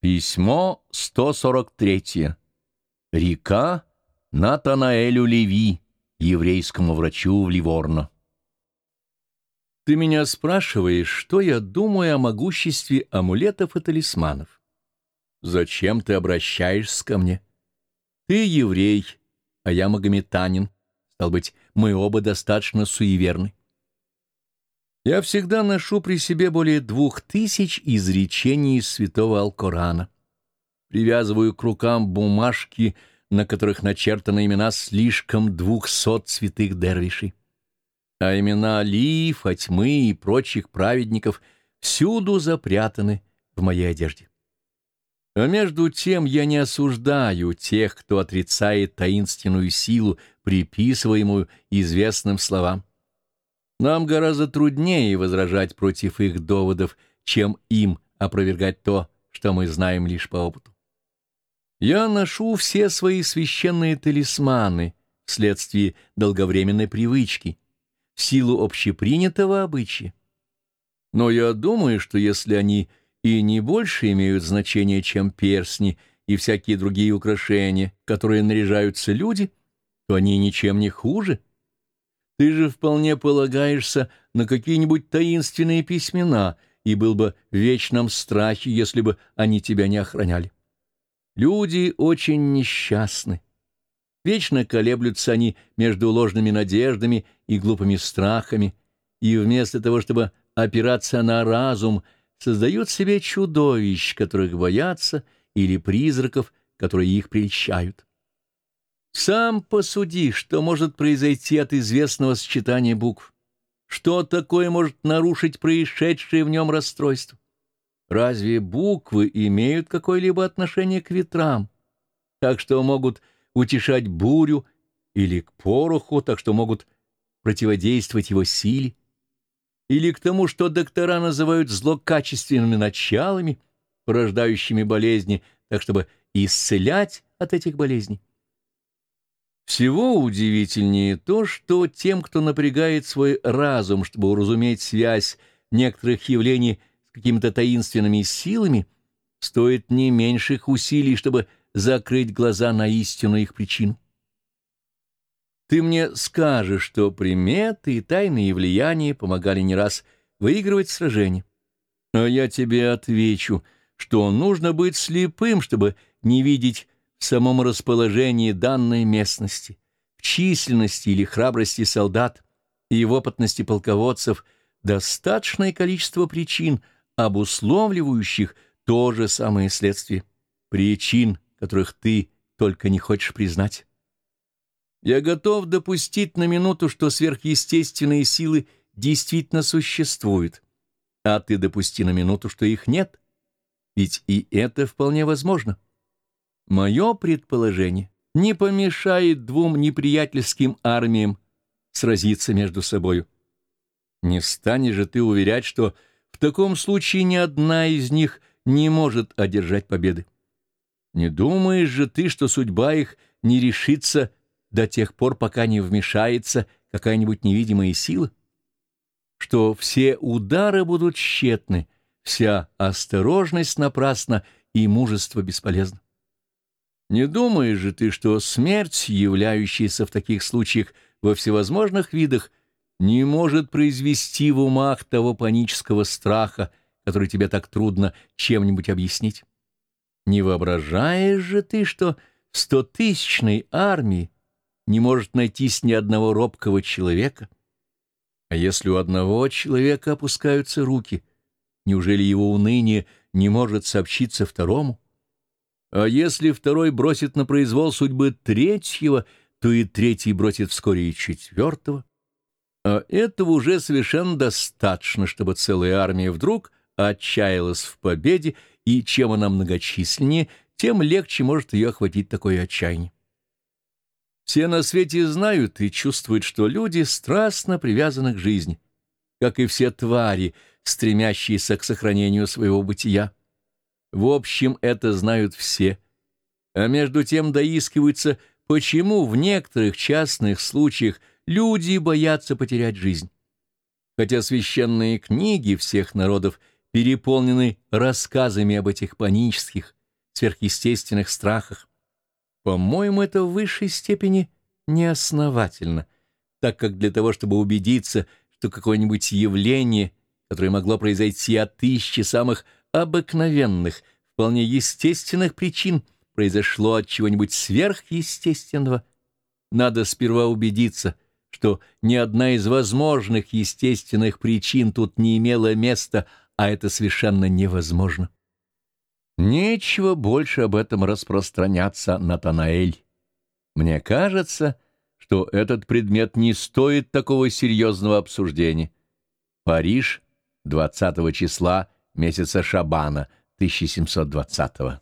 Письмо 143. Река Натанаэлю Леви, еврейскому врачу в Ливорно. Ты меня спрашиваешь, что я думаю о могуществе амулетов и талисманов. Зачем ты обращаешься ко мне? Ты еврей, а я магометанин. Стал быть, мы оба достаточно суеверны. Я всегда ношу при себе более двух тысяч изречений из святого Алкорана. Привязываю к рукам бумажки, на которых начертаны имена слишком двухсот святых дервишей. А имена Али, Фатьмы и прочих праведников всюду запрятаны в моей одежде. А между тем я не осуждаю тех, кто отрицает таинственную силу, приписываемую известным словам. Нам гораздо труднее возражать против их доводов, чем им опровергать то, что мы знаем лишь по опыту. Я ношу все свои священные талисманы вследствие долговременной привычки, в силу общепринятого обычая. Но я думаю, что если они и не больше имеют значение, чем перстни и всякие другие украшения, которые наряжаются люди, то они ничем не хуже — ты же вполне полагаешься на какие-нибудь таинственные письмена и был бы в вечном страхе, если бы они тебя не охраняли. Люди очень несчастны. Вечно колеблются они между ложными надеждами и глупыми страхами, и вместо того, чтобы опираться на разум, создают себе чудовищ, которых боятся, или призраков, которые их прельщают. Сам посуди, что может произойти от известного сочетания букв. Что такое может нарушить происшедшее в нем расстройство? Разве буквы имеют какое-либо отношение к ветрам, так что могут утешать бурю, или к пороху, так что могут противодействовать его силе, или к тому, что доктора называют злокачественными началами, порождающими болезни, так чтобы исцелять от этих болезней? Всего удивительнее то, что тем, кто напрягает свой разум, чтобы уразуметь связь некоторых явлений с какими-то таинственными силами, стоит не меньших усилий, чтобы закрыть глаза на истинную их причину. Ты мне скажешь, что приметы и тайные влияния помогали не раз выигрывать сражения. А я тебе отвечу, что нужно быть слепым, чтобы не видеть в самом расположении данной местности, в численности или храбрости солдат и в опытности полководцев достаточное количество причин, обусловливающих то же самое следствие, причин, которых ты только не хочешь признать. Я готов допустить на минуту, что сверхъестественные силы действительно существуют, а ты допусти на минуту, что их нет, ведь и это вполне возможно. Мое предположение не помешает двум неприятельским армиям сразиться между собою. Не станешь же ты уверять, что в таком случае ни одна из них не может одержать победы. Не думаешь же ты, что судьба их не решится до тех пор, пока не вмешается какая-нибудь невидимая сила? Что все удары будут тщетны, вся осторожность напрасна и мужество бесполезно? Не думаешь же ты, что смерть, являющаяся в таких случаях во всевозможных видах, не может произвести в умах того панического страха, который тебе так трудно чем-нибудь объяснить? Не воображаешь же ты, что стотысячной армии не может найтись ни одного робкого человека? А если у одного человека опускаются руки, неужели его уныние не может сообщиться второму? А если второй бросит на произвол судьбы третьего, то и третий бросит вскоре и четвертого. А этого уже совершенно достаточно, чтобы целая армия вдруг отчаялась в победе, и чем она многочисленнее, тем легче может ее охватить такое отчаяние. Все на свете знают и чувствуют, что люди страстно привязаны к жизни, как и все твари, стремящиеся к сохранению своего бытия. В общем, это знают все. А между тем доискиваются, почему в некоторых частных случаях люди боятся потерять жизнь. Хотя священные книги всех народов переполнены рассказами об этих панических, сверхъестественных страхах. По-моему, это в высшей степени неосновательно, так как для того, чтобы убедиться, что какое-нибудь явление, которое могло произойти от тысячи самых обыкновенных, вполне естественных причин, произошло от чего-нибудь сверхъестественного, надо сперва убедиться, что ни одна из возможных естественных причин тут не имела места, а это совершенно невозможно. Нечего больше об этом распространяться, Натанаэль. Мне кажется, что этот предмет не стоит такого серьезного обсуждения. Париж, 20 числа месяца Шабана, 1720 -го.